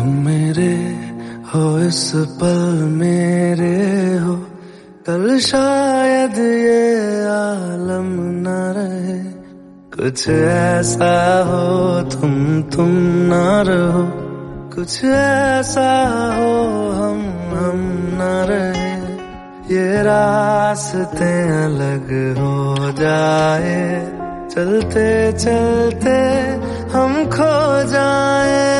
तुम मेरे हो, इस पल मेरे हो। कल शायद ये आलम न रहे। कुछ ऐसा हो, तुम तुम न रहो। कुछ ऐसा हो, हम हम न रहे। ये रास्ते अलग हो जाए। चलते चलते हम खो जाए।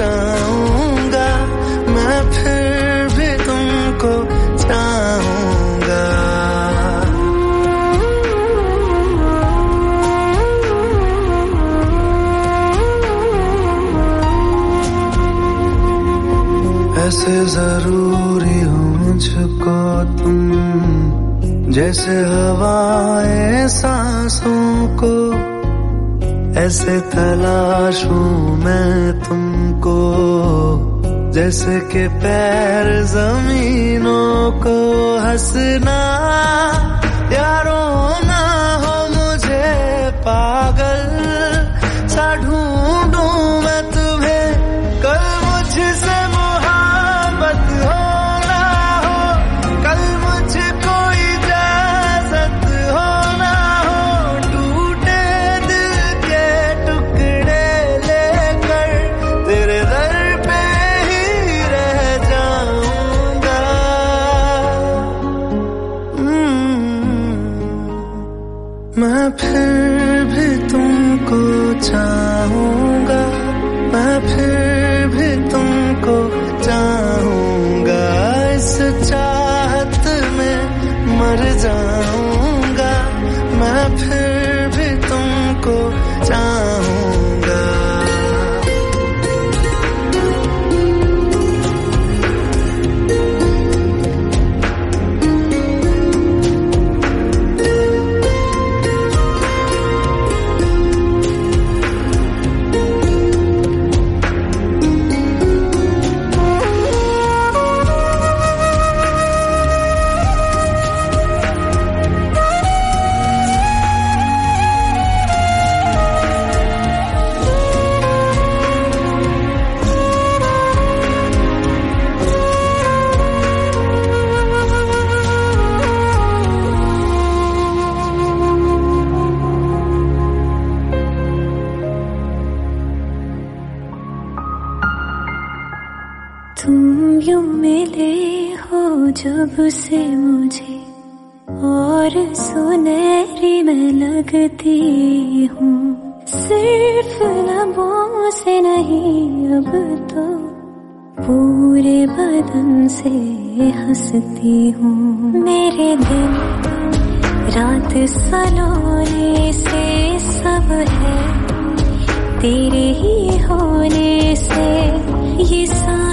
जाऊँगा, मैं फिर भी तुमको चाहूँगा। ऐसे ज़रूरी हो मुझको तुम, जैसे हवाएँ सांसों को ऐसे तलाशूं मैं तुमको जैसे के पैर जमीनों को हंसना। जब से मुझे और सुनहरी मैं लगती हूँ। सिर्फ़ लबों से नहीं, अब तो पूरे बदन से हंसती हूँ। मेरे दिल रात सलोने से सब है। तेरे ही होने से ये साथ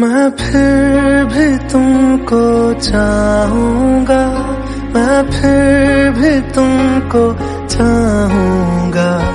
मैं फिर भी तुमको चाहूँगा। मैं फिर भी तुमको चाहूँगा।